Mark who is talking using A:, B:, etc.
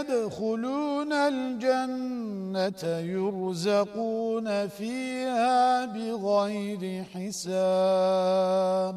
A: يدخلون الجنة يرزقون فيها بغير حساب.